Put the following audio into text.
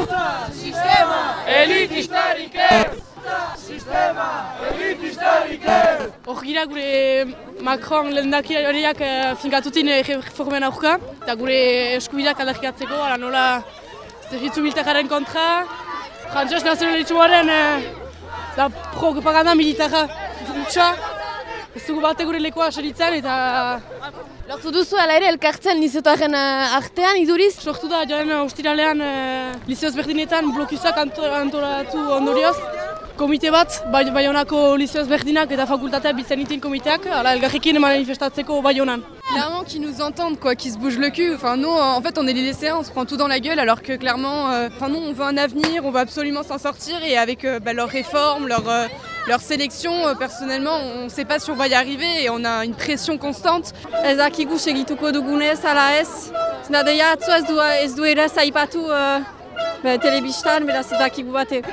Sistema elitistarik! Sistema elitistarik ez! Hor gira gure Macron lehendaki horiak uh, finkatutin reformen aurka, eta gure eskubidak aldarrikatzeko, ala nola zerritzu militararen kontra, frantzios nazionalitzuaren uh, da propaganda militarra utxa, ez dugu gure lekoa saritzen eta Lortu duzu ala ere elkartzen uh, artean iduriz? sortu da joan ustiralean uh, liceoz berdinetan blokuzak anto- antolatu ondorioz. Komite bat, bai, berdinak eta fakultatea komiteak, ala elgarrekin manifestatzeko. Clairement qui nous entendent, quoi, qui se bougent le cul. Enfin, nous, en fait, on est les lycéens, on se prend tout dans la gueule, alors que clairement, euh, enfin, nous, on veut un avenir, on veut absolument s'en sortir, et avec euh, bah, leurs réformes, leur, euh, leur sélection, euh, personnellement, on ne sait pas si on va y arriver, et on a une pression constante. Ez dakigu segituko dugunez, ala ez. Zena deia atzo ez, du, ez duela zaipatu uh, telebistan, beraz ez dakigu batek.